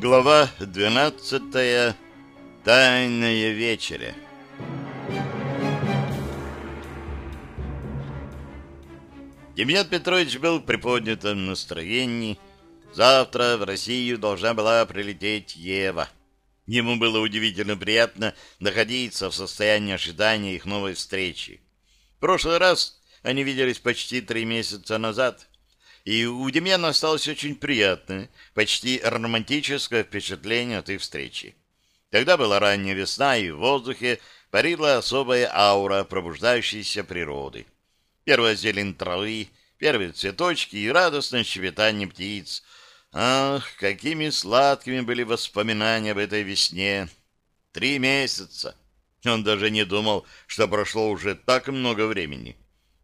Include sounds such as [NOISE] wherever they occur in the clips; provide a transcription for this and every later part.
Глава 12. Тайная вечеря. Демьян Петрович был в приподнятом настроении. Завтра в Россию должна была прилететь Ева. Ему было удивительно приятно находиться в состоянии ожидания их новой встречи. В прошлый раз они виделись почти три месяца назад, и у Демьяна осталось очень приятное, почти романтическое впечатление от их встречи. Тогда была ранняя весна, и в воздухе парила особая аура пробуждающейся природы. Первая зелень травы, первые цветочки и радостное щебетание птиц. Ах, какими сладкими были воспоминания об этой весне! Три месяца! Он даже не думал, что прошло уже так много времени.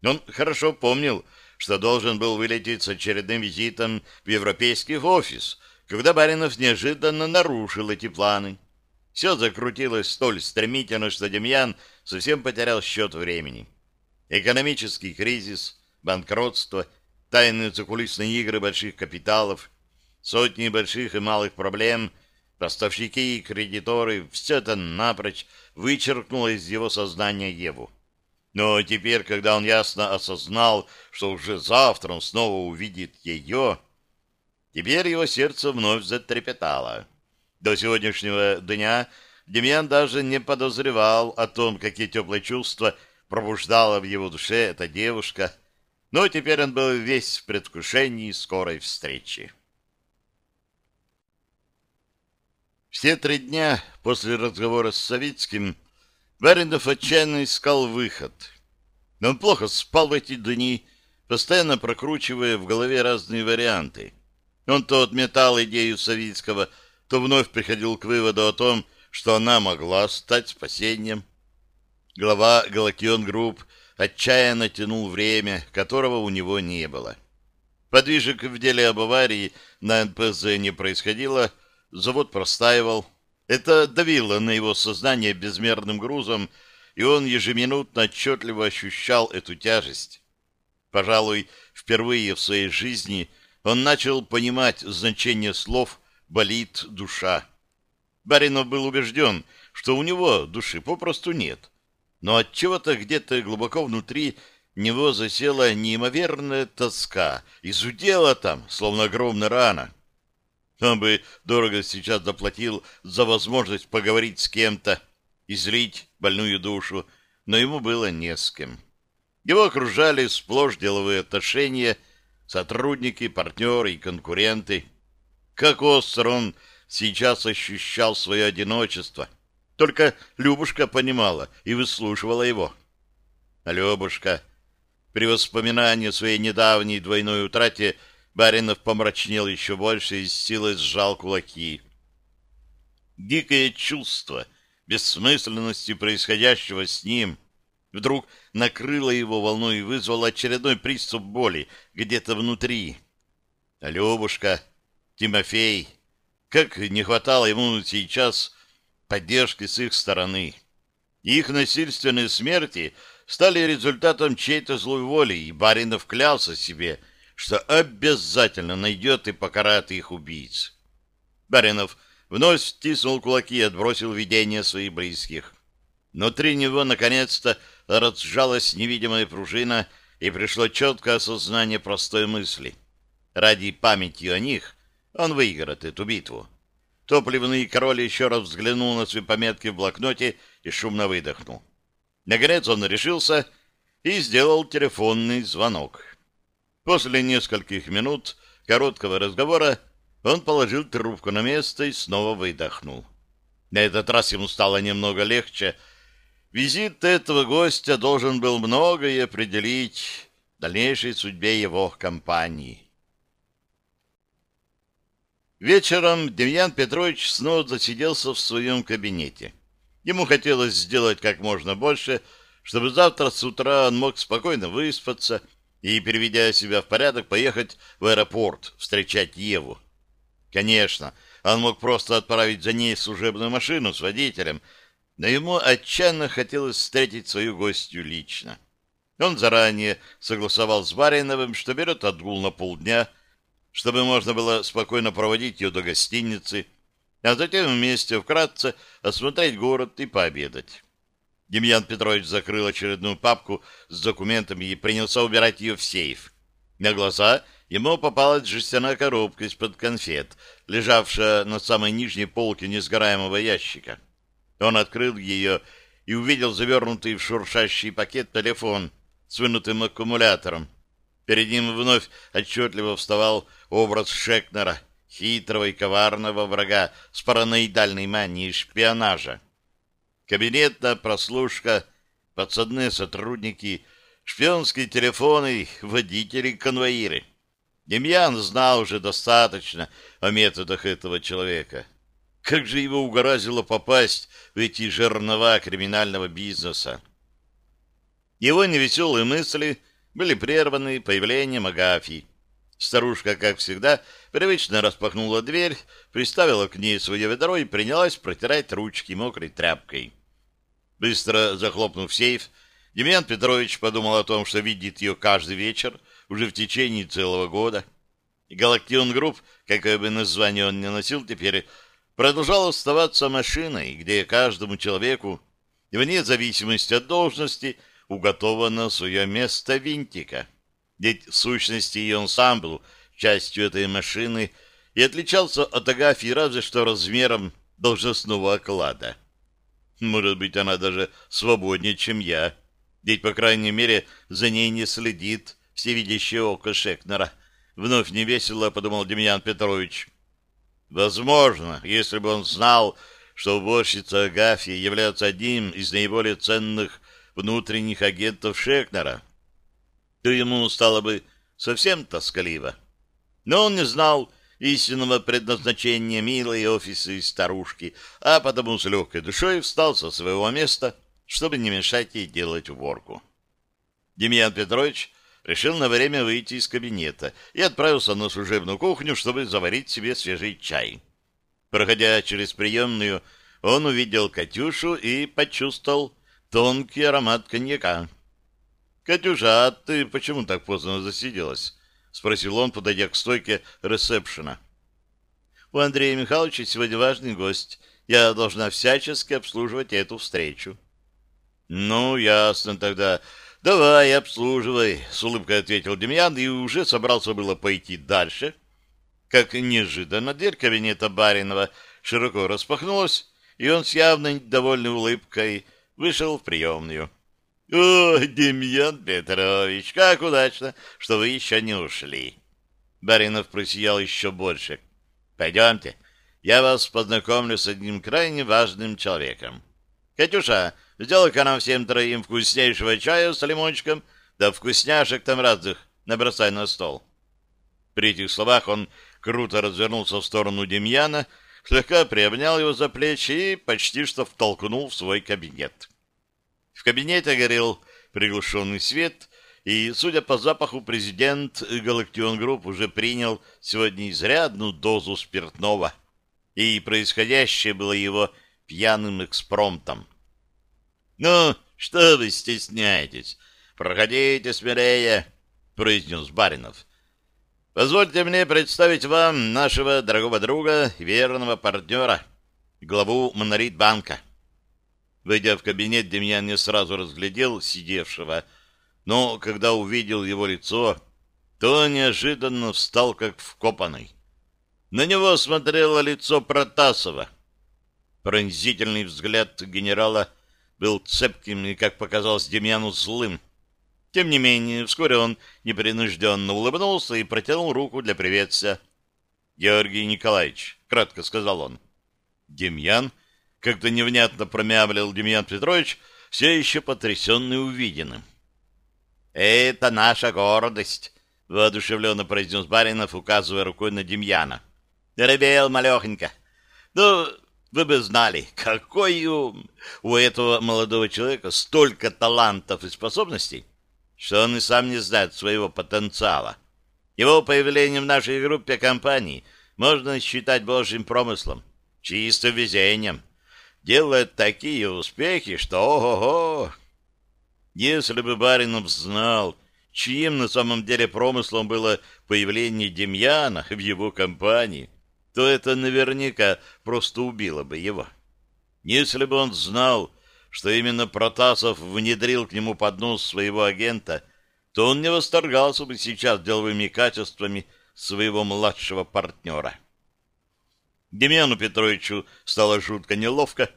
Он хорошо помнил, что должен был вылететь с очередным визитом в европейский офис, когда Баринов неожиданно нарушил эти планы. Все закрутилось столь стремительно, что Демьян совсем потерял счет времени. Экономический кризис, банкротство, тайные закулисные игры больших капиталов, сотни больших и малых проблем, поставщики и кредиторы — все это напрочь вычеркнуло из его сознания Еву. Но теперь, когда он ясно осознал, что уже завтра он снова увидит ее, теперь его сердце вновь затрепетало. До сегодняшнего дня Демьян даже не подозревал о том, какие теплые чувства пробуждала в его душе эта девушка, но теперь он был весь в предвкушении скорой встречи. Все три дня после разговора с Савицким Баринов отчаянно искал выход. Но он плохо спал в эти дни, постоянно прокручивая в голове разные варианты. Он то отметал идею Савицкого, то вновь приходил к выводу о том, что она могла стать спасением. Глава Галактион Групп отчаянно тянул время, которого у него не было. Подвижек в деле об аварии на НПЗ не происходило, завод простаивал. Это давило на его сознание безмерным грузом, и он ежеминутно отчетливо ощущал эту тяжесть. Пожалуй, впервые в своей жизни он начал понимать значение слов «болит душа». Баринов был убежден, что у него души попросту нет — но от чего-то где-то глубоко внутри него засела неимоверная тоска, и зудела там, словно огромная рана. Он бы дорого сейчас заплатил за возможность поговорить с кем-то, излить больную душу, но ему было не с кем. Его окружали сплошь деловые отношения, сотрудники, партнеры и конкуренты. Как остро он сейчас ощущал свое одиночество — только Любушка понимала и выслушивала его. Любушка... При воспоминании о своей недавней двойной утрате Баринов помрачнел еще больше и с силой сжал кулаки. Дикое чувство бессмысленности происходящего с ним вдруг накрыло его волной и вызвало очередной приступ боли где-то внутри. Любушка, Тимофей, как не хватало ему сейчас поддержки с их стороны. Их насильственные смерти стали результатом чьей-то злой воли, и Баринов клялся себе, что обязательно найдет и покарает их убийц. Баринов вновь стиснул кулаки и отбросил видение своих близких. Внутри него, наконец-то, разжалась невидимая пружина, и пришло четкое осознание простой мысли. Ради памяти о них он выиграет эту битву. Топливный король еще раз взглянул на свои пометки в блокноте и шумно выдохнул. Наконец он решился и сделал телефонный звонок. После нескольких минут короткого разговора он положил трубку на место и снова выдохнул. На этот раз ему стало немного легче. Визит этого гостя должен был многое определить в дальнейшей судьбе его компании. Вечером Демьян Петрович снова засиделся в своем кабинете. Ему хотелось сделать как можно больше, чтобы завтра с утра он мог спокойно выспаться и, переведя себя в порядок, поехать в аэропорт встречать Еву. Конечно, он мог просто отправить за ней служебную машину с водителем, но ему отчаянно хотелось встретить свою гостью лично. Он заранее согласовал с Бариновым, что берет отгул на полдня, чтобы можно было спокойно проводить ее до гостиницы, а затем вместе вкратце осмотреть город и пообедать. Демьян Петрович закрыл очередную папку с документами и принялся убирать ее в сейф. На глаза ему попалась жестяная коробка из-под конфет, лежавшая на самой нижней полке несгораемого ящика. Он открыл ее и увидел завернутый в шуршащий пакет телефон с вынутым аккумулятором. Перед ним вновь отчетливо вставал образ Шекнера, хитрого и коварного врага с параноидальной манией шпионажа. Кабинетная прослушка, подсадные сотрудники, шпионские телефоны, водители-конвоиры. Демьян знал уже достаточно о методах этого человека. Как же его угораздило попасть в эти жернова криминального бизнеса? Его невеселые мысли были прерваны появлением Агафьи. Старушка, как всегда, привычно распахнула дверь, приставила к ней свое ведро и принялась протирать ручки мокрой тряпкой. Быстро захлопнув сейф, Демьян Петрович подумал о том, что видит ее каждый вечер уже в течение целого года. Галактион Групп, какое бы название он ни носил теперь, продолжал оставаться машиной, где каждому человеку, вне зависимости от должности, уготовано свое место винтика. Ведь в сущности и ансамбль частью этой машины и отличался от Агафьи разве что размером должностного оклада. Может быть, она даже свободнее, чем я. Ведь, по крайней мере, за ней не следит всевидящее око Шекнера. Вновь невесело подумал Демьян Петрович. Возможно, если бы он знал, что уборщица Агафья является одним из наиболее ценных внутренних агентов Шекнера, то ему стало бы совсем тоскливо. Но он не знал истинного предназначения милой офисы старушки, а потому с легкой душой встал со своего места, чтобы не мешать ей делать уборку. Демьян Петрович решил на время выйти из кабинета и отправился на служебную кухню, чтобы заварить себе свежий чай. Проходя через приемную, он увидел Катюшу и почувствовал тонкий аромат коньяка. «Катюша, а ты почему так поздно засиделась?» — спросил он, подойдя к стойке ресепшена. «У Андрея Михайловича сегодня важный гость. Я должна всячески обслуживать эту встречу». «Ну, ясно тогда. Давай, обслуживай», — с улыбкой ответил Демьян и уже собрался было пойти дальше, как неожиданно дверь кабинета Баринова широко распахнулась, и он с явной довольной улыбкой вышел в приемную. «О, Демьян Петрович, как удачно, что вы еще не ушли!» Баринов просиял еще больше. «Пойдемте, я вас познакомлю с одним крайне важным человеком. Катюша, сделай-ка нам всем троим вкуснейшего чая с лимончиком, да вкусняшек там разных набросай на стол». При этих словах он круто развернулся в сторону Демьяна, слегка приобнял его за плечи и почти что втолкнул в свой кабинет. В кабинете горел приглушенный свет, и, судя по запаху, президент Галактион Групп уже принял сегодня изрядную дозу спиртного, и происходящее было его пьяным экспромтом. «Ну, что вы стесняетесь? Проходите смелее», — произнес Баринов. «Позвольте мне представить вам нашего дорогого друга верного партнера, главу Монорит-банка». Войдя в кабинет, Демьян не сразу разглядел сидевшего, но когда увидел его лицо, то неожиданно встал как вкопанный. На него смотрело лицо Протасова. Пронзительный взгляд генерала был цепким и, как показалось Демьяну, злым. Тем не менее, вскоре он непринужденно улыбнулся и протянул руку для приветствия. «Георгий Николаевич», — кратко сказал он. Демьян как-то невнятно промямлил Демьян Петрович, все еще потрясенный увиденным. «Это наша гордость», — воодушевленно произнес Баринов, указывая рукой на Демьяна. «Ребел малехонько. Ну, вы бы знали, какой ум! У этого молодого человека столько талантов и способностей, что он и сам не знает своего потенциала. Его появление в нашей группе компаний можно считать божьим промыслом, чистым везением» делает такие успехи, что ого-го! Если бы Баринов знал, чьим на самом деле промыслом было появление Демьяна в его компании, то это наверняка просто убило бы его. Если бы он знал, что именно Протасов внедрил к нему под нос своего агента, то он не восторгался бы сейчас деловыми качествами своего младшего партнера. Демьяну Петровичу стало жутко неловко,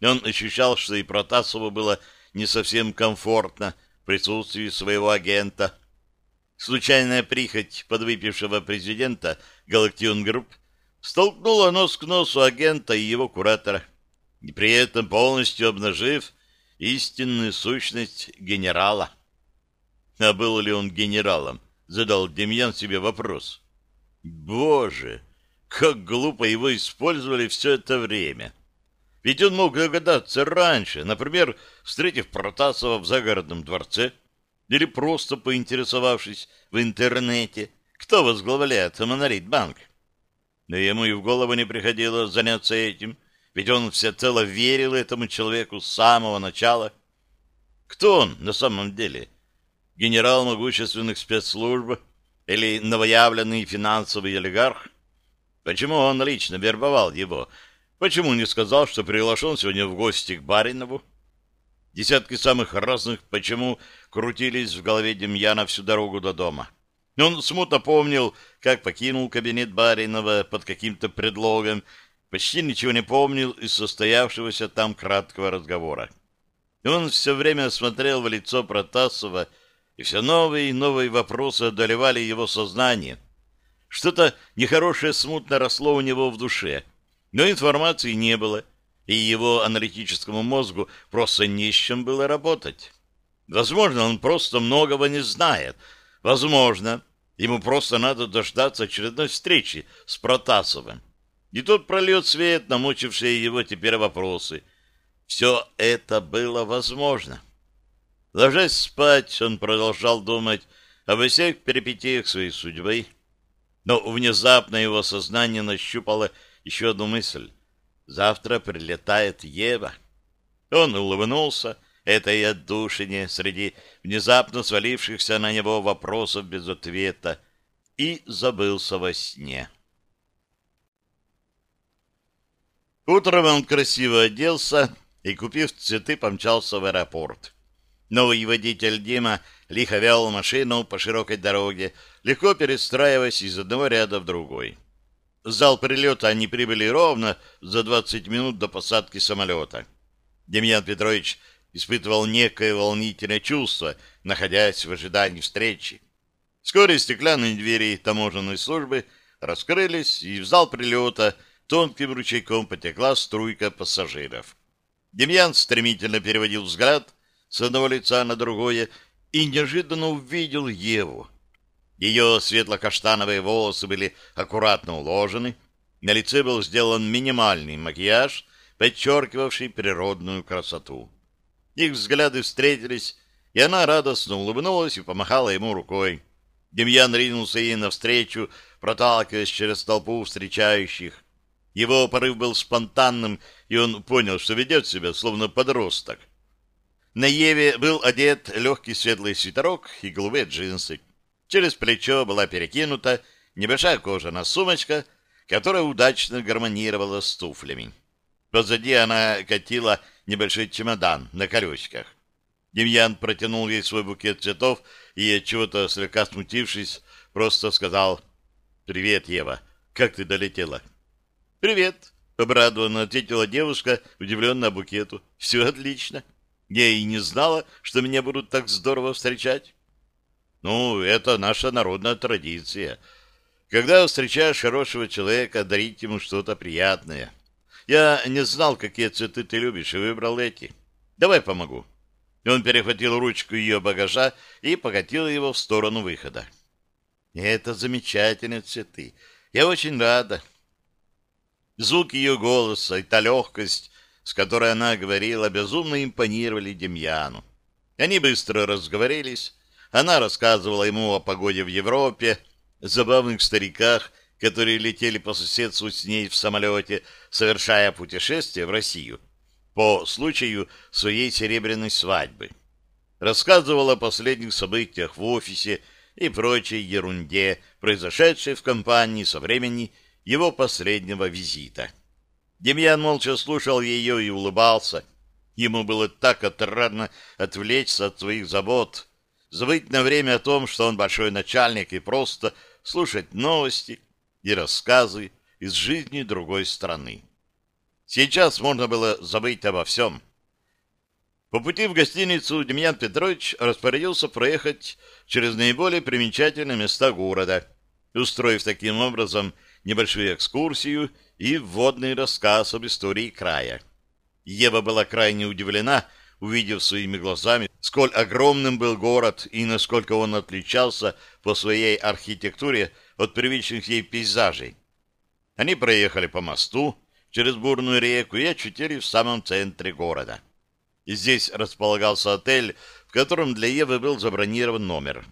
и он ощущал, что и Протасову было не совсем комфортно в присутствии своего агента. Случайная прихоть подвыпившего президента Галактион Групп столкнула нос к носу агента и его куратора, и при этом полностью обнажив истинную сущность генерала. А был ли он генералом? Задал Демьян себе вопрос. Боже, как глупо его использовали все это время. Ведь он мог догадаться раньше, например, встретив Протасова в загородном дворце или просто поинтересовавшись в интернете, кто возглавляет Монолит-банк. Но ему и в голову не приходило заняться этим, ведь он всецело верил этому человеку с самого начала. Кто он на самом деле? Генерал могущественных спецслужб или новоявленный финансовый олигарх? Почему он лично вербовал его? Почему не сказал, что приглашен сегодня в гости к Баринову? Десятки самых разных «почему» крутились в голове Демьяна всю дорогу до дома. Он смутно помнил, как покинул кабинет Баринова под каким-то предлогом, почти ничего не помнил из состоявшегося там краткого разговора. Он все время смотрел в лицо Протасова, и все новые и новые вопросы одолевали его сознание. Что-то нехорошее смутно росло у него в душе, но информации не было, и его аналитическому мозгу просто не с чем было работать. Возможно, он просто многого не знает. Возможно, ему просто надо дождаться очередной встречи с Протасовым. И тот прольет свет на мучившие его теперь вопросы. Все это было возможно. Ложась спать, он продолжал думать обо всех перипетиях своей судьбы. Но внезапно его сознание нащупало еще одну мысль. Завтра прилетает Ева. Он улыбнулся этой отдушине среди внезапно свалившихся на него вопросов без ответа и забылся во сне. Утром он красиво оделся и, купив цветы, помчался в аэропорт. Новый водитель Дима лихо вел машину по широкой дороге, легко перестраиваясь из одного ряда в другой. В зал прилета они прибыли ровно за 20 минут до посадки самолета. Демьян Петрович испытывал некое волнительное чувство, находясь в ожидании встречи. Вскоре стеклянные двери таможенной службы раскрылись, и в зал прилета тонким ручейком потекла струйка пассажиров. Демьян стремительно переводил взгляд с одного лица на другое и неожиданно увидел Еву. Ее светло-каштановые волосы были аккуратно уложены, на лице был сделан минимальный макияж, подчеркивавший природную красоту. Их взгляды встретились, и она радостно улыбнулась и помахала ему рукой. Демьян ринулся ей навстречу, проталкиваясь через толпу встречающих. Его порыв был спонтанным, и он понял, что ведет себя словно подросток. На Еве был одет легкий светлый свитерок и голубые джинсы. Через плечо была перекинута небольшая кожаная сумочка, которая удачно гармонировала с туфлями. Позади она катила небольшой чемодан на колесиках. Демьян протянул ей свой букет цветов и, от чего-то слегка смутившись, просто сказал «Привет, Ева, как ты долетела?» «Привет!» — обрадованно ответила девушка, удивленная букету. «Все отлично. Я и не знала, что меня будут так здорово встречать». «Ну, это наша народная традиция. Когда встречаешь хорошего человека, дарить ему что-то приятное. Я не знал, какие цветы ты любишь, и выбрал эти. Давай помогу». Он перехватил ручку ее багажа и покатил его в сторону выхода. «Это замечательные цветы. Я очень рада», Звук ее голоса и та легкость, с которой она говорила, безумно импонировали Демьяну. Они быстро разговорились. Она рассказывала ему о погоде в Европе, забавных стариках, которые летели по соседству с ней в самолете, совершая путешествие в Россию по случаю своей серебряной свадьбы. Рассказывала о последних событиях в офисе и прочей ерунде, произошедшей в компании со времени его последнего визита. Демьян молча слушал ее и улыбался. Ему было так отрадно отвлечься от своих забот, забыть на время о том, что он большой начальник, и просто слушать новости и рассказы из жизни другой страны. Сейчас можно было забыть обо всем. По пути в гостиницу Демьян Петрович распорядился проехать через наиболее примечательные места города, устроив таким образом небольшую экскурсию и вводный рассказ об истории края. Ева была крайне удивлена, увидев своими глазами, сколь огромным был город и насколько он отличался по своей архитектуре от привычных ей пейзажей. Они проехали по мосту через бурную реку и очутились в самом центре города. И здесь располагался отель, в котором для Евы был забронирован номер.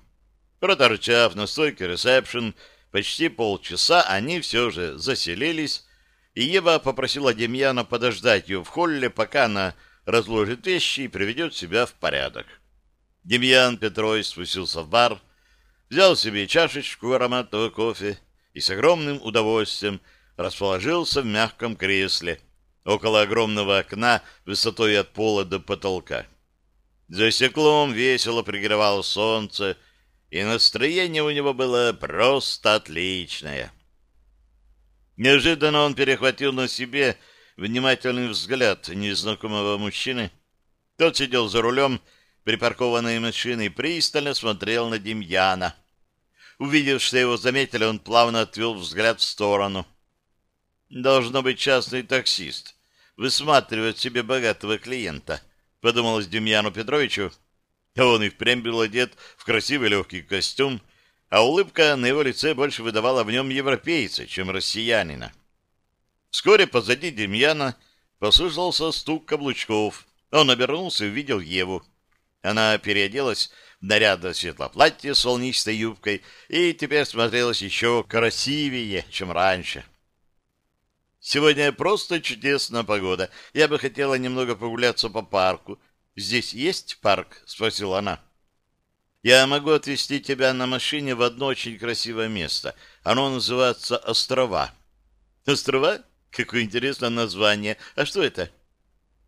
Проторчав на стойке ресепшн почти полчаса, они все же заселились, и Ева попросила Демьяна подождать ее в холле, пока она разложит вещи и приведет себя в порядок. Демьян Петрович спустился в бар, взял себе чашечку ароматного кофе и с огромным удовольствием расположился в мягком кресле около огромного окна высотой от пола до потолка. За стеклом весело пригревало солнце, и настроение у него было просто отличное. Неожиданно он перехватил на себе внимательный взгляд незнакомого мужчины. Тот сидел за рулем припаркованной машины и пристально смотрел на Демьяна. Увидев, что его заметили, он плавно отвел взгляд в сторону. Должно быть частный таксист. Высматривает себе богатого клиента, подумалось Демьяну Петровичу. А он и впрямь был одет в красивый легкий костюм, а улыбка на его лице больше выдавала в нем европейца, чем россиянина. Вскоре позади Демьяна послышался стук каблучков. Он обернулся и увидел Еву. Она переоделась в нарядное светлое платье с волнистой юбкой и теперь смотрелась еще красивее, чем раньше. Сегодня просто чудесная погода. Я бы хотела немного прогуляться по парку. Здесь есть парк? Спросила она. Я могу отвезти тебя на машине в одно очень красивое место. Оно называется Острова. Острова? Какое интересное название. А что это?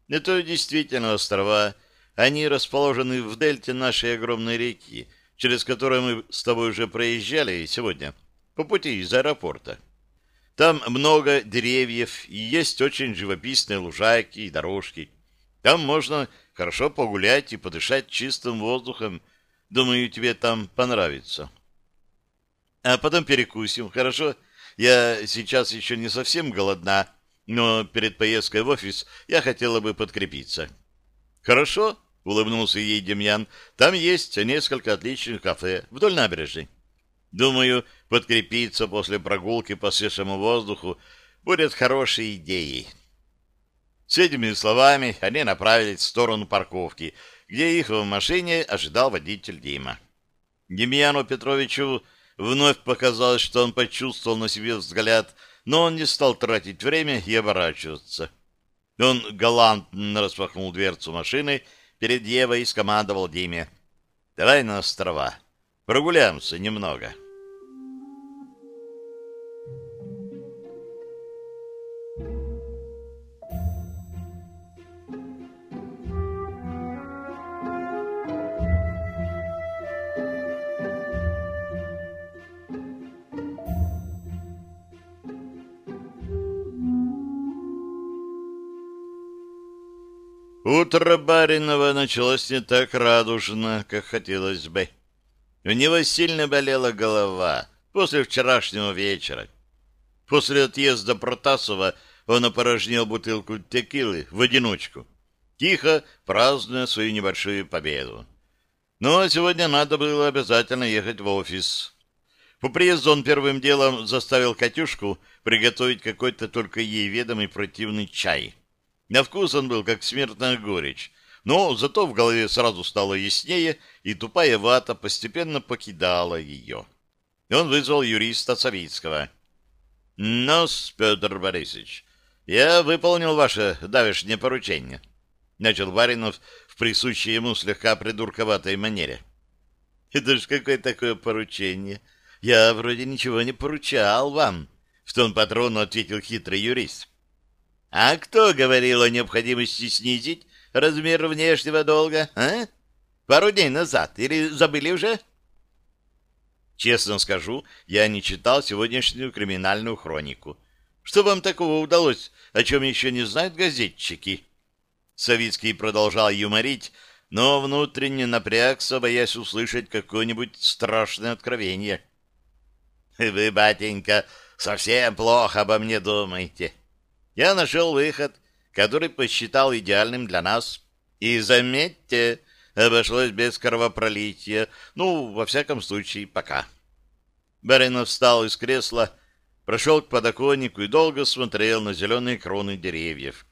Это действительно острова. Они расположены в дельте нашей огромной реки, через которую мы с тобой уже проезжали сегодня, по пути из аэропорта. Там много деревьев и есть очень живописные лужайки и дорожки. Там можно хорошо погулять и подышать чистым воздухом. Думаю, тебе там понравится. А потом перекусим, хорошо? Я сейчас еще не совсем голодна, но перед поездкой в офис я хотела бы подкрепиться. Хорошо, улыбнулся ей Демьян. Там есть несколько отличных кафе вдоль набережной. Думаю, подкрепиться после прогулки по свежему воздуху будет хорошей идеей. С этими словами они направились в сторону парковки, где их в машине ожидал водитель Дима. Демьяну Петровичу вновь показалось, что он почувствовал на себе взгляд, но он не стал тратить время и оборачиваться. Он галантно распахнул дверцу машины перед Евой и скомандовал Диме. «Давай на острова. Прогуляемся немного». Утро Баринова началось не так радужно, как хотелось бы. У него сильно болела голова после вчерашнего вечера. После отъезда Протасова он опорожнил бутылку текилы в одиночку, тихо празднуя свою небольшую победу. Но сегодня надо было обязательно ехать в офис. По приезду он первым делом заставил Катюшку приготовить какой-то только ей ведомый противный чай — на вкус он был как смертная горечь, но зато в голове сразу стало яснее, и тупая вата постепенно покидала ее. Он вызвал юриста Савицкого. ну Петр Борисович, я выполнил ваше давешнее поручение», — начал Баринов в присущей ему слегка придурковатой манере. «Это ж какое такое поручение? Я вроде ничего не поручал вам», В тон патрону ответил хитрый юрист. А кто говорил о необходимости снизить размер внешнего долга, а? Пару дней назад. Или забыли уже? Честно скажу, я не читал сегодняшнюю криминальную хронику. Что вам такого удалось, о чем еще не знают газетчики? Савицкий продолжал юморить, но внутренне напрягся, боясь услышать какое-нибудь страшное откровение. — Вы, батенька, совсем плохо обо мне думаете. Я нашел выход, который посчитал идеальным для нас. И, заметьте, обошлось без кровопролития. Ну, во всяком случае, пока. Баринов встал из кресла, прошел к подоконнику и долго смотрел на зеленые кроны деревьев.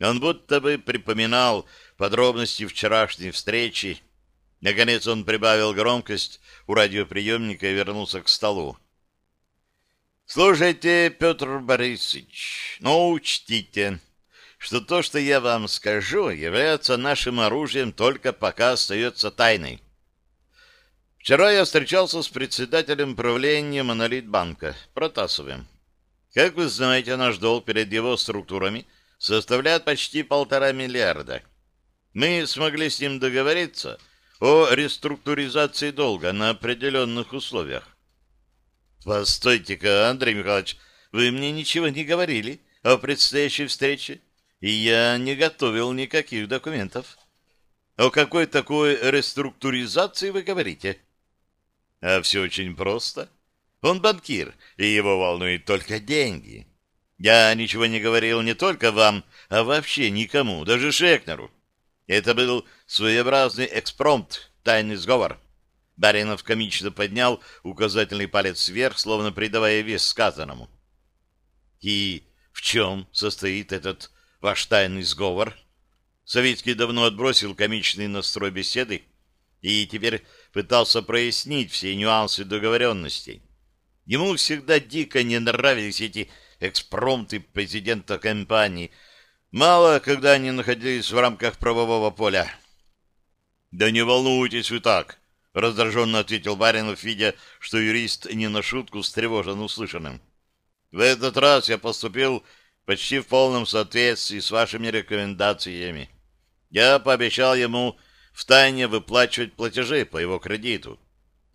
Он будто бы припоминал подробности вчерашней встречи. Наконец он прибавил громкость у радиоприемника и вернулся к столу. «Слушайте, Петр Борисович, ну учтите, что то, что я вам скажу, является нашим оружием только пока остается тайной. Вчера я встречался с председателем правления Монолитбанка, Протасовым. Как вы знаете, наш долг перед его структурами составляет почти полтора миллиарда. Мы смогли с ним договориться о реструктуризации долга на определенных условиях. Постойте-ка, Андрей Михайлович, вы мне ничего не говорили о предстоящей встрече, и я не готовил никаких документов. О какой такой реструктуризации вы говорите? А все очень просто. Он банкир, и его волнуют только деньги. Я ничего не говорил не только вам, а вообще никому, даже Шекнеру. Это был своеобразный экспромт, тайный сговор. Баринов комично поднял указательный палец вверх, словно придавая вес сказанному. «И в чем состоит этот ваш тайный сговор?» Советский давно отбросил комичный настрой беседы и теперь пытался прояснить все нюансы договоренностей. Ему всегда дико не нравились эти экспромты президента компании. Мало, когда они находились в рамках правового поля. «Да не волнуйтесь вы так!» — раздраженно ответил Баринов, видя, что юрист не на шутку встревожен услышанным. «В этот раз я поступил почти в полном соответствии с вашими рекомендациями. Я пообещал ему втайне выплачивать платежи по его кредиту,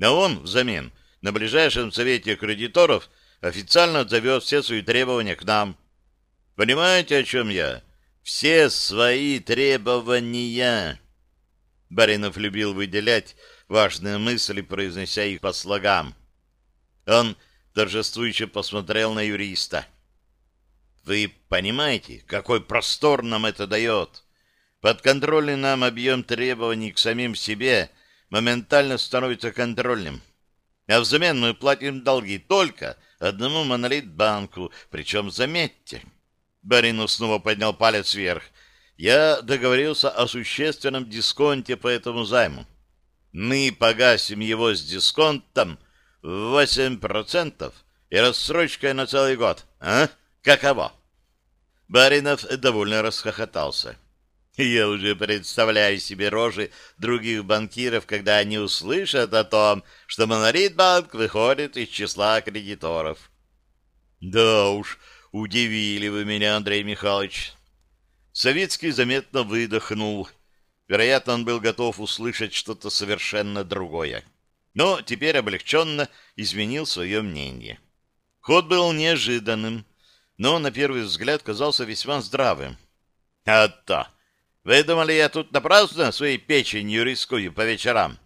а он взамен на ближайшем совете кредиторов официально отзовет все свои требования к нам. Понимаете, о чем я? Все свои требования!» Баринов любил выделять важные мысли, произнося их по слогам. Он торжествующе посмотрел на юриста. «Вы понимаете, какой простор нам это дает? Подконтрольный нам объем требований к самим себе моментально становится контрольным. А взамен мы платим долги только одному монолит-банку, причем, заметьте...» Баринов снова поднял палец вверх. «Я договорился о существенном дисконте по этому займу мы погасим его с дисконтом в 8% и рассрочкой на целый год. А? Каково? Баринов довольно расхохотался. Я уже представляю себе рожи других банкиров, когда они услышат о том, что Монолитбанк выходит из числа кредиторов. Да уж, удивили вы меня, Андрей Михайлович. Савицкий заметно выдохнул Вероятно, он был готов услышать что-то совершенно другое. Но теперь облегченно изменил свое мнение. Ход был неожиданным, но на первый взгляд казался весьма здравым. «А то! Вы думали, я тут напрасно своей печенью рискую по вечерам?»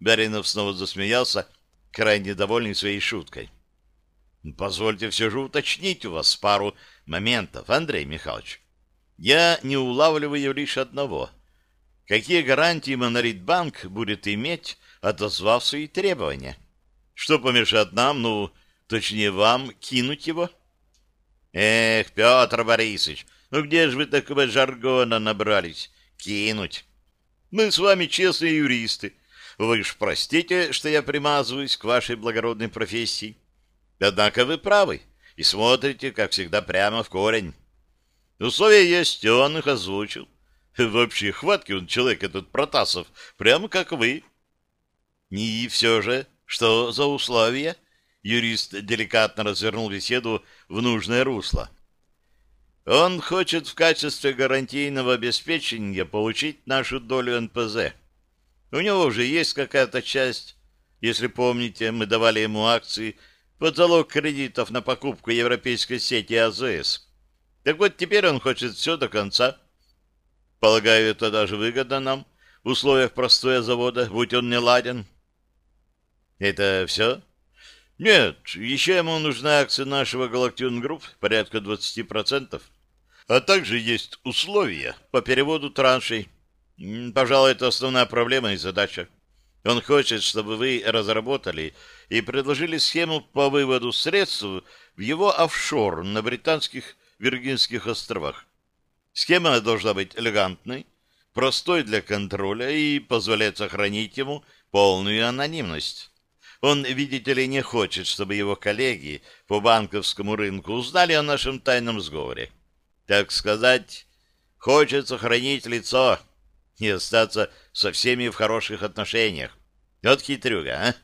Баринов снова засмеялся, крайне довольный своей шуткой. «Позвольте все же уточнить у вас пару моментов, Андрей Михайлович. Я не улавливаю лишь одного — Какие гарантии Монолитбанк будет иметь, отозвав свои требования? Что помешает нам, ну, точнее вам, кинуть его? Эх, Петр Борисович, ну где же вы такого жаргона набрались? Кинуть. Мы с вами честные юристы. Вы ж простите, что я примазываюсь к вашей благородной профессии. Однако вы правы и смотрите, как всегда, прямо в корень. Условия есть, он их озвучил. [LAUGHS] Вообще, хватки он человек этот Протасов, прямо как вы. И все же, что за условия? Юрист деликатно развернул беседу в нужное русло. Он хочет в качестве гарантийного обеспечения получить нашу долю НПЗ. У него уже есть какая-то часть. Если помните, мы давали ему акции под залог кредитов на покупку европейской сети АЗС. Так вот, теперь он хочет все до конца. Полагаю, это даже выгодно нам в условиях простоя завода, будь он не ладен. Это все? Нет, еще ему нужны акции нашего Галактион Групп, порядка 20%. А также есть условия по переводу траншей. Пожалуй, это основная проблема и задача. Он хочет, чтобы вы разработали и предложили схему по выводу средств в его офшор на британских Виргинских островах. Схема должна быть элегантной, простой для контроля и позволяет сохранить ему полную анонимность. Он, видите ли, не хочет, чтобы его коллеги по банковскому рынку узнали о нашем тайном сговоре. Так сказать, хочет сохранить лицо и остаться со всеми в хороших отношениях. Вот хитрюга, а?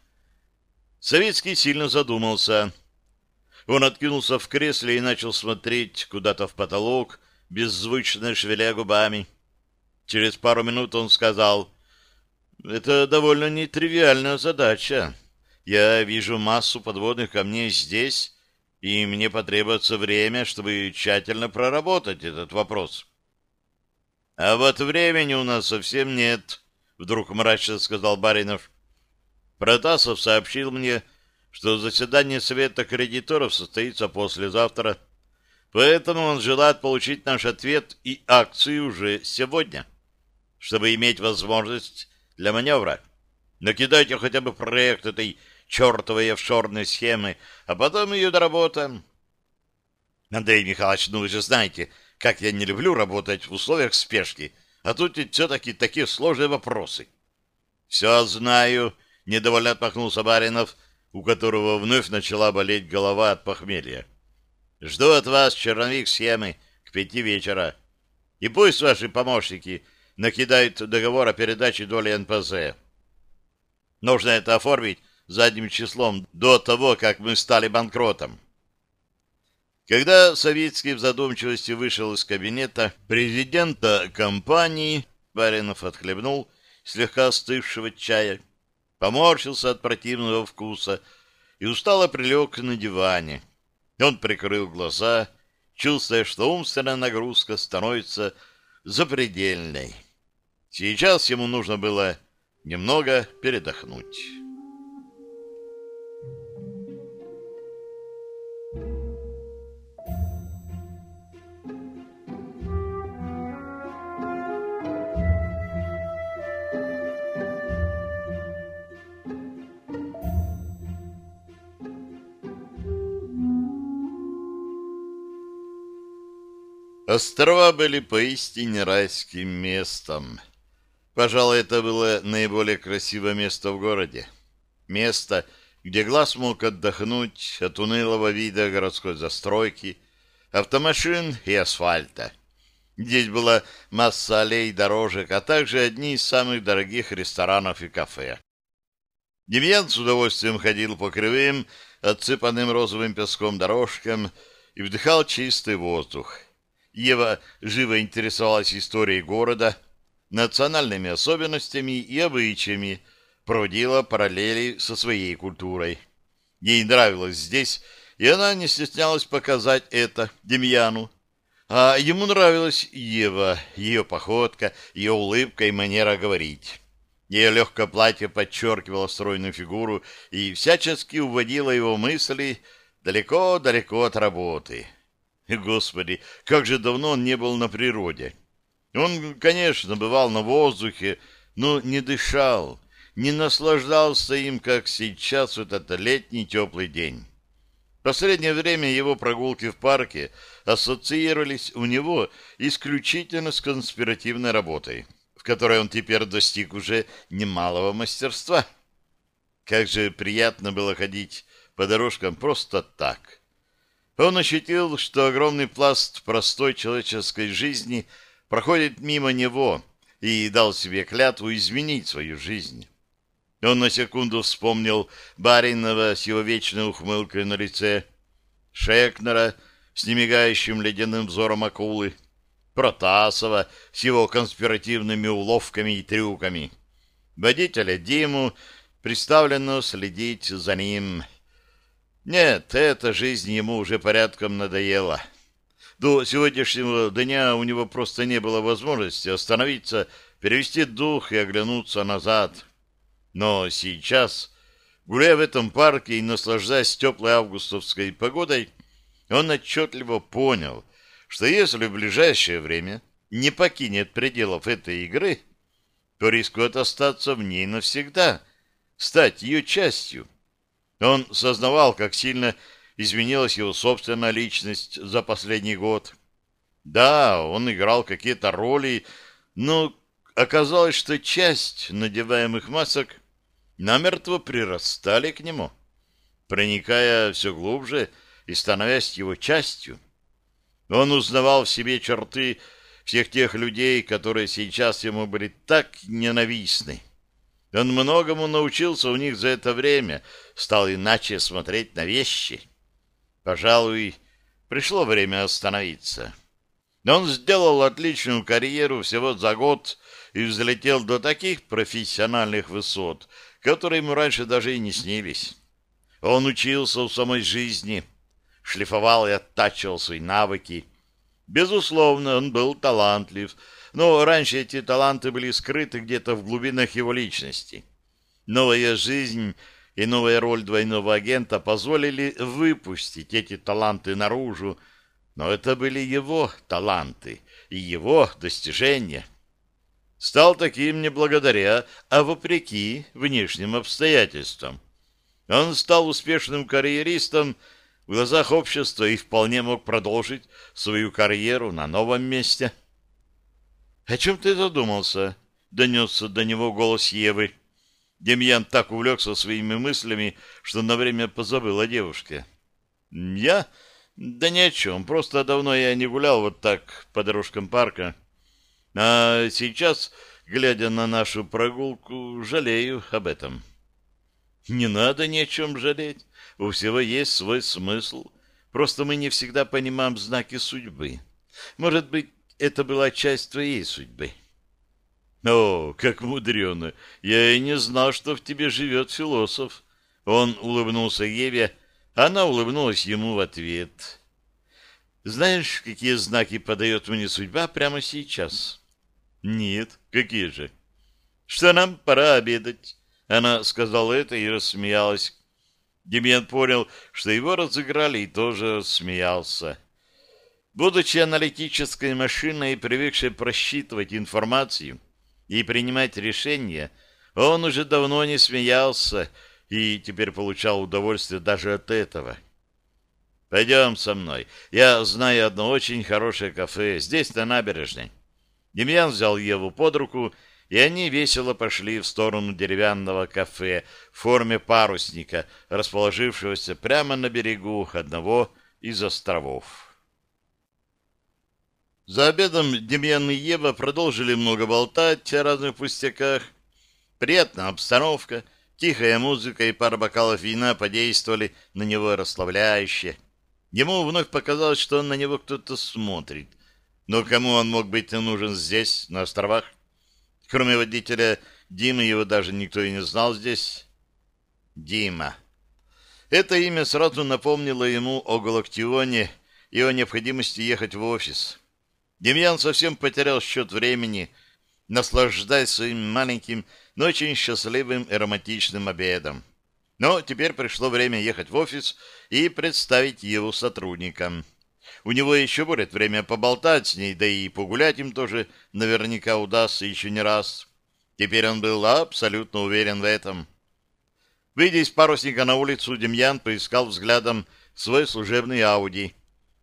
Советский сильно задумался. Он откинулся в кресле и начал смотреть куда-то в потолок, беззвучно шевеля губами. Через пару минут он сказал, «Это довольно нетривиальная задача. Я вижу массу подводных камней здесь, и мне потребуется время, чтобы тщательно проработать этот вопрос». «А вот времени у нас совсем нет», — вдруг мрачно сказал Баринов. Протасов сообщил мне, что заседание Совета кредиторов состоится послезавтра, поэтому он желает получить наш ответ и акции уже сегодня» чтобы иметь возможность для маневра. Накидайте хотя бы проект этой чертовой офшорной схемы, а потом ее доработаем. Андрей Михайлович, ну вы же знаете, как я не люблю работать в условиях спешки, а тут ведь все-таки такие сложные вопросы. Все знаю, недовольно отмахнулся Баринов, у которого вновь начала болеть голова от похмелья. Жду от вас черновик схемы к пяти вечера. И пусть ваши помощники накидает договор о передаче доли НПЗ. Нужно это оформить задним числом до того, как мы стали банкротом. Когда Савицкий в задумчивости вышел из кабинета президента компании, Баринов отхлебнул слегка остывшего чая, поморщился от противного вкуса и устало прилег на диване. Он прикрыл глаза, чувствуя, что умственная нагрузка становится запредельной. Сейчас ему нужно было немного передохнуть. Острова были поистине райским местом. Пожалуй, это было наиболее красивое место в городе. Место, где глаз мог отдохнуть от унылого вида городской застройки, автомашин и асфальта. Здесь была масса аллей и дорожек, а также одни из самых дорогих ресторанов и кафе. Демьян с удовольствием ходил по кривым, отсыпанным розовым песком дорожкам и вдыхал чистый воздух. Ева живо интересовалась историей города, национальными особенностями и обычаями, проводила параллели со своей культурой. Ей нравилось здесь, и она не стеснялась показать это Демьяну. А ему нравилась Ева, ее походка, ее улыбка и манера говорить. Ее легкое платье подчеркивало стройную фигуру и всячески уводило его мысли далеко-далеко от работы. [LAUGHS] Господи, как же давно он не был на природе! Он, конечно, бывал на воздухе, но не дышал, не наслаждался им, как сейчас в этот летний теплый день. В последнее время его прогулки в парке ассоциировались у него исключительно с конспиративной работой, в которой он теперь достиг уже немалого мастерства. Как же приятно было ходить по дорожкам просто так. Он ощутил, что огромный пласт простой человеческой жизни – проходит мимо него и дал себе клятву изменить свою жизнь. Он на секунду вспомнил Баринова с его вечной ухмылкой на лице, Шекнера с немигающим ледяным взором акулы, Протасова с его конспиративными уловками и трюками, водителя Диму, представленного следить за ним. Нет, эта жизнь ему уже порядком надоела. До сегодняшнего дня у него просто не было возможности остановиться, перевести дух и оглянуться назад. Но сейчас, гуляя в этом парке и наслаждаясь теплой августовской погодой, он отчетливо понял, что если в ближайшее время не покинет пределов этой игры, то рискует остаться в ней навсегда, стать ее частью. Он сознавал, как сильно изменилась его собственная личность за последний год. Да, он играл какие-то роли, но оказалось, что часть надеваемых масок намертво прирастали к нему, проникая все глубже и становясь его частью. Он узнавал в себе черты всех тех людей, которые сейчас ему были так ненавистны. Он многому научился у них за это время, стал иначе смотреть на вещи. Пожалуй, пришло время остановиться. Но он сделал отличную карьеру всего за год и взлетел до таких профессиональных высот, которые ему раньше даже и не снились. Он учился у самой жизни, шлифовал и оттачивал свои навыки. Безусловно, он был талантлив, но раньше эти таланты были скрыты где-то в глубинах его личности. Новая жизнь и новая роль двойного агента позволили выпустить эти таланты наружу, но это были его таланты и его достижения. Стал таким не благодаря, а вопреки внешним обстоятельствам. Он стал успешным карьеристом в глазах общества и вполне мог продолжить свою карьеру на новом месте. — О чем ты задумался? — донесся до него голос Евы. Демьян так увлекся своими мыслями, что на время позабыл о девушке. — Я? Да ни о чем. Просто давно я не гулял вот так по дорожкам парка. А сейчас, глядя на нашу прогулку, жалею об этом. — Не надо ни о чем жалеть. У всего есть свой смысл. Просто мы не всегда понимаем знаки судьбы. Может быть, это была часть твоей судьбы. О, как мудрено! Я и не знал, что в тебе живет философ. Он улыбнулся Еве, она улыбнулась ему в ответ. Знаешь, какие знаки подает мне судьба прямо сейчас? Нет, какие же? Что нам пора обедать. Она сказала это и рассмеялась. Демьян понял, что его разыграли, и тоже смеялся. Будучи аналитической машиной, привыкшей просчитывать информацию и принимать решения, он уже давно не смеялся и теперь получал удовольствие даже от этого. «Пойдем со мной. Я знаю одно очень хорошее кафе здесь, на набережной». Демьян взял Еву под руку и они весело пошли в сторону деревянного кафе в форме парусника, расположившегося прямо на берегу одного из островов. За обедом Демьян и Ева продолжили много болтать о разных пустяках. Приятная обстановка, тихая музыка и пара бокалов вина подействовали на него расслабляюще. Ему вновь показалось, что на него кто-то смотрит. Но кому он мог быть нужен здесь, на островах? Кроме водителя Димы, его даже никто и не знал здесь. Дима. Это имя сразу напомнило ему о Галактионе и о необходимости ехать в офис. Демьян совсем потерял счет времени, наслаждаясь своим маленьким, но очень счастливым романтичным обедом. Но теперь пришло время ехать в офис и представить его сотрудникам. У него еще будет время поболтать с ней, да и погулять им тоже наверняка удастся еще не раз. Теперь он был абсолютно уверен в этом. Выйдя из парусника на улицу, Демьян поискал взглядом свой служебный Ауди.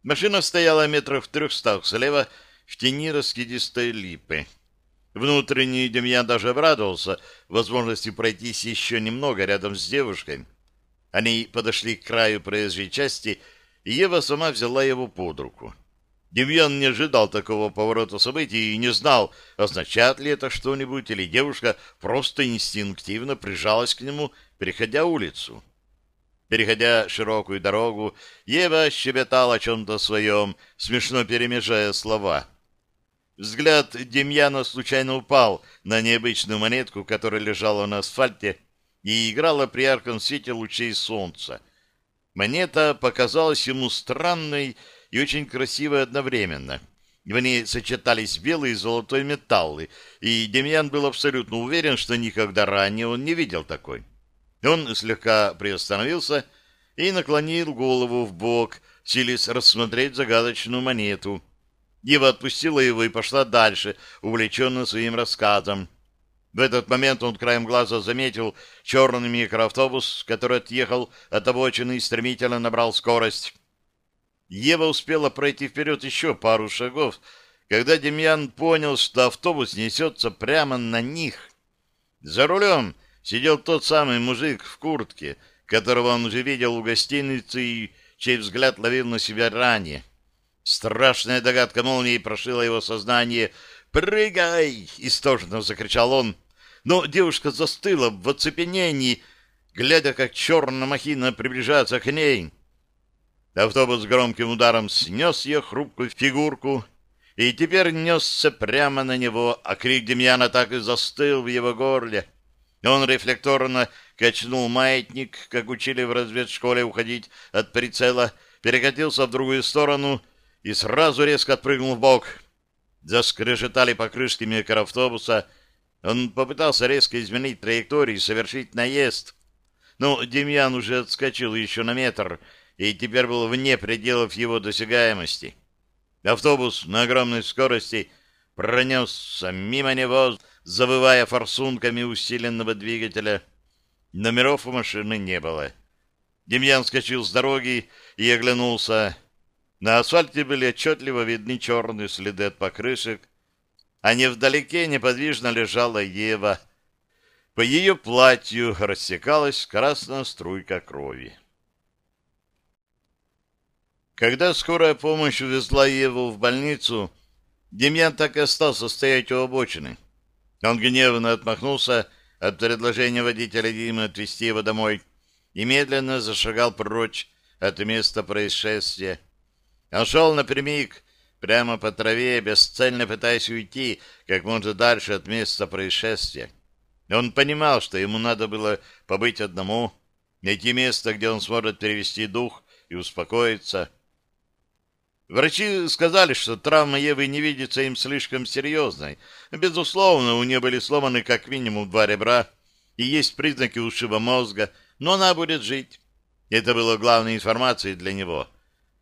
Машина стояла метров в трехстах слева в тени раскидистой липы. Внутренний Демьян даже обрадовался возможности пройтись еще немного рядом с девушкой. Они подошли к краю проезжей части и Ева сама взяла его под руку. Демьян не ожидал такого поворота событий и не знал, означает ли это что-нибудь, или девушка просто инстинктивно прижалась к нему, переходя улицу. Переходя широкую дорогу, Ева щебетала о чем-то своем, смешно перемежая слова. Взгляд Демьяна случайно упал на необычную монетку, которая лежала на асфальте и играла при ярком свете лучей солнца. Монета показалась ему странной и очень красивой одновременно. В ней сочетались белый и золотой металлы, и Демьян был абсолютно уверен, что никогда ранее он не видел такой. Он слегка приостановился и наклонил голову в бок, силясь рассмотреть загадочную монету. Ева отпустила его и пошла дальше, увлеченно своим рассказом. В этот момент он краем глаза заметил черный микроавтобус, который отъехал от обочины и стремительно набрал скорость. Ева успела пройти вперед еще пару шагов, когда Демьян понял, что автобус несется прямо на них. За рулем сидел тот самый мужик в куртке, которого он уже видел у гостиницы и чей взгляд ловил на себя ранее. Страшная догадка молнии прошила его сознание. «Прыгай!» — истошно закричал он. Но девушка застыла в оцепенении, глядя, как черная махина приближается к ней. Автобус громким ударом снес ее хрупкую фигурку и теперь несся прямо на него, а крик Демьяна так и застыл в его горле. Он рефлекторно качнул маятник, как учили в разведшколе уходить от прицела, перекатился в другую сторону и сразу резко отпрыгнул в бок. Заскрежетали покрышки микроавтобуса. Он попытался резко изменить траекторию и совершить наезд. Но Демьян уже отскочил еще на метр и теперь был вне пределов его досягаемости. Автобус на огромной скорости пронесся мимо него, завывая форсунками усиленного двигателя. Номеров у машины не было. Демьян скочил с дороги и оглянулся. На асфальте были отчетливо видны черные следы от покрышек, а невдалеке неподвижно лежала Ева. По ее платью рассекалась красная струйка крови. Когда скорая помощь увезла Еву в больницу, Демьян так и остался стоять у обочины. Он гневно отмахнулся от предложения водителя Димы отвезти его домой и медленно зашагал прочь от места происшествия. Он шел напрямик, прямо по траве, бесцельно пытаясь уйти как можно дальше от места происшествия. Он понимал, что ему надо было побыть одному, найти место, где он сможет перевести дух и успокоиться. Врачи сказали, что травма Евы не видится им слишком серьезной. Безусловно, у нее были сломаны как минимум два ребра, и есть признаки ушиба мозга, но она будет жить. Это было главной информацией для него.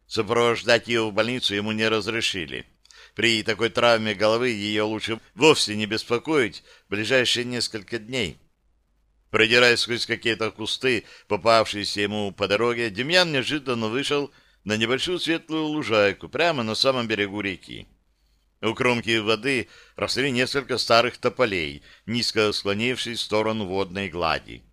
Сопровождать ее в больницу ему не разрешили. При такой травме головы ее лучше вовсе не беспокоить в ближайшие несколько дней. Продираясь сквозь какие-то кусты, попавшиеся ему по дороге, Демьян неожиданно вышел на небольшую светлую лужайку прямо на самом берегу реки. У кромки воды росли несколько старых тополей, низко склонившись в сторону водной глади.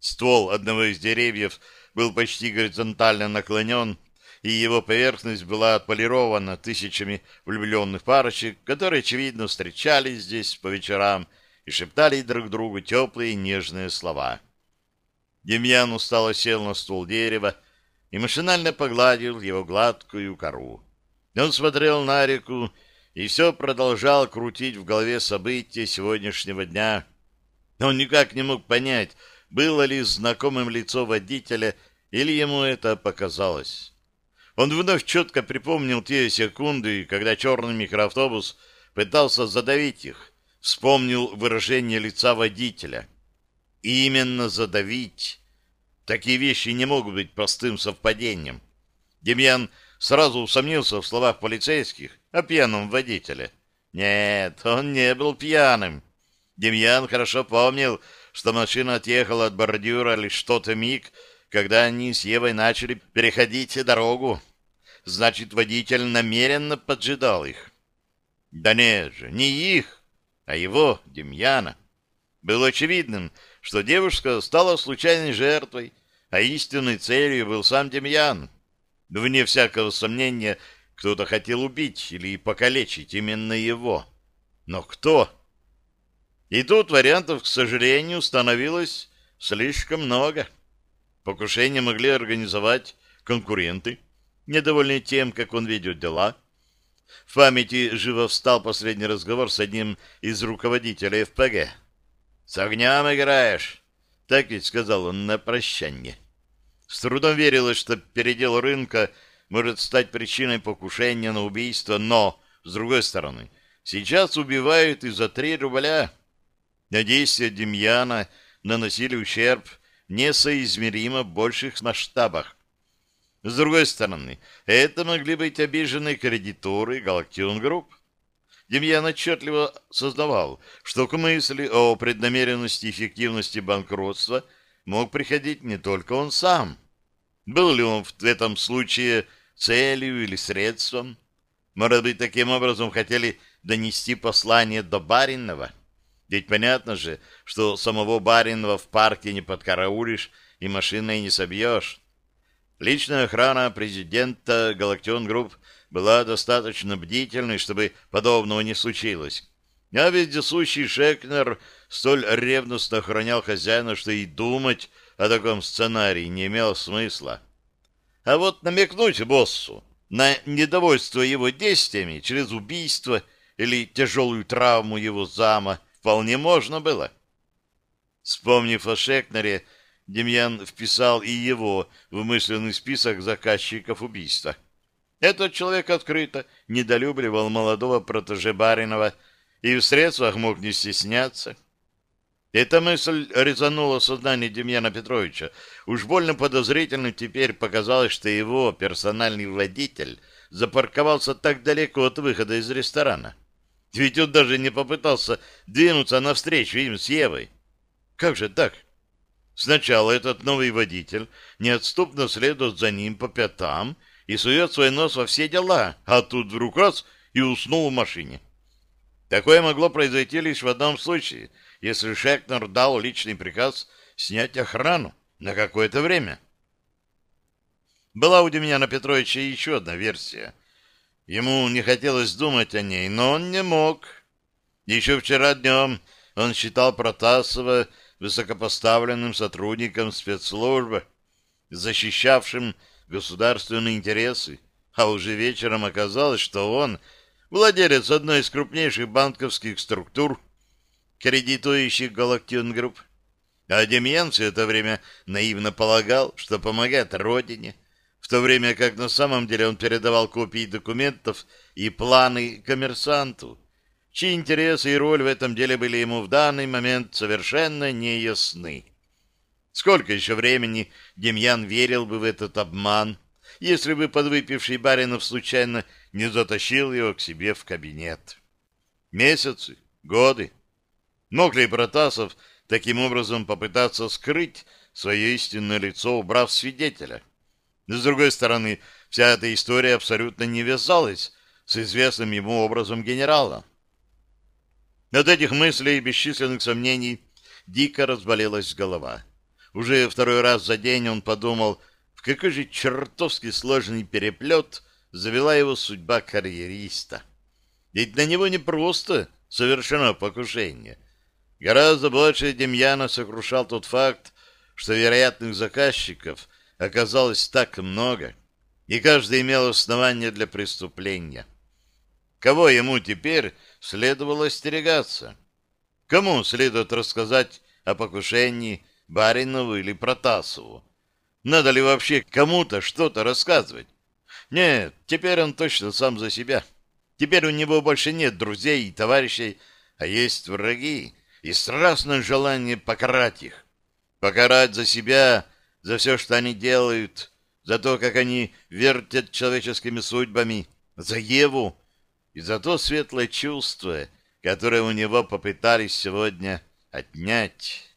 Ствол одного из деревьев был почти горизонтально наклонен, и его поверхность была отполирована тысячами влюбленных парочек, которые, очевидно, встречались здесь по вечерам и шептали друг другу теплые нежные слова. Демьян устало сел на ствол дерева, и машинально погладил его гладкую кору. Он смотрел на реку и все продолжал крутить в голове события сегодняшнего дня. Он никак не мог понять, было ли знакомым лицо водителя или ему это показалось. Он вновь четко припомнил те секунды, когда черный микроавтобус пытался задавить их, вспомнил выражение лица водителя. И именно задавить Такие вещи не могут быть простым совпадением. Демьян сразу усомнился в словах полицейских о пьяном водителе. Нет, он не был пьяным. Демьян хорошо помнил, что машина отъехала от бордюра лишь что-то миг, когда они с Евой начали переходить дорогу. Значит, водитель намеренно поджидал их. Да нет же, не их, а его, Демьяна. Было очевидным, что девушка стала случайной жертвой, а истинной целью был сам Демьян. Вне всякого сомнения, кто-то хотел убить или покалечить именно его. Но кто? И тут вариантов, к сожалению, становилось слишком много. Покушение могли организовать конкуренты, недовольные тем, как он ведет дела. В памяти живо встал последний разговор с одним из руководителей ФПГ. «С огнем играешь!» — так ведь сказал он на прощанье. С трудом верилось, что передел рынка может стать причиной покушения на убийство, но, с другой стороны, сейчас убивают и за три рубля. Но действия Демьяна наносили ущерб несоизмеримо больших масштабах. С другой стороны, это могли быть обиженные кредиторы Галактион Групп. Демьян отчетливо сознавал, что к мысли о преднамеренности и эффективности банкротства мог приходить не только он сам. Был ли он в этом случае целью или средством? Может быть, таким образом хотели донести послание до Баринова? Ведь понятно же, что самого Баринова в парке не подкараулишь и машиной не собьешь. Личная охрана президента Галактион Групп была достаточно бдительной, чтобы подобного не случилось. А вездесущий Шекнер столь ревностно охранял хозяина, что и думать о таком сценарии не имело смысла. А вот намекнуть боссу на недовольство его действиями через убийство или тяжелую травму его зама вполне можно было. Вспомнив о Шекнере, Демьян вписал и его в мысленный список заказчиков убийства. Этот человек открыто недолюбливал молодого протеже Баринова и в средствах мог не стесняться. Эта мысль резанула сознание Демьяна Петровича. Уж больно подозрительно теперь показалось, что его персональный водитель запарковался так далеко от выхода из ресторана. Ведь он даже не попытался двинуться навстречу им с Евой. Как же так? Сначала этот новый водитель неотступно следует за ним по пятам и сует свой нос во все дела, а тут вдруг раз и уснул в машине. Такое могло произойти лишь в одном случае, если Шекнер дал личный приказ снять охрану на какое-то время. Была у Демьяна Петровича еще одна версия. Ему не хотелось думать о ней, но он не мог. Еще вчера днем он считал Протасова высокопоставленным сотрудником спецслужбы, защищавшим государственные интересы, а уже вечером оказалось, что он владелец одной из крупнейших банковских структур, кредитующих Галактион Групп. А Демьян все это время наивно полагал, что помогает родине, в то время как на самом деле он передавал копии документов и планы коммерсанту, чьи интересы и роль в этом деле были ему в данный момент совершенно неясны. Сколько еще времени Демьян верил бы в этот обман, если бы подвыпивший Баринов случайно не затащил его к себе в кабинет? Месяцы? Годы? Мог ли Протасов таким образом попытаться скрыть свое истинное лицо, убрав свидетеля? С другой стороны, вся эта история абсолютно не вязалась с известным ему образом генерала. От этих мыслей и бесчисленных сомнений дико разболелась голова. Уже второй раз за день он подумал, в какой же чертовски сложный переплет завела его судьба карьериста. Ведь на него не просто совершено покушение. Гораздо больше Демьяна сокрушал тот факт, что вероятных заказчиков оказалось так много, и каждый имел основание для преступления. Кого ему теперь следовало остерегаться? Кому следует рассказать о покушении Баринову или Протасову? Надо ли вообще кому-то что-то рассказывать? Нет, теперь он точно сам за себя. Теперь у него больше нет друзей и товарищей, а есть враги и страстное желание покарать их. Покарать за себя, за все, что они делают, за то, как они вертят человеческими судьбами, за Еву, и за то светлое чувство, которое у него попытались сегодня отнять.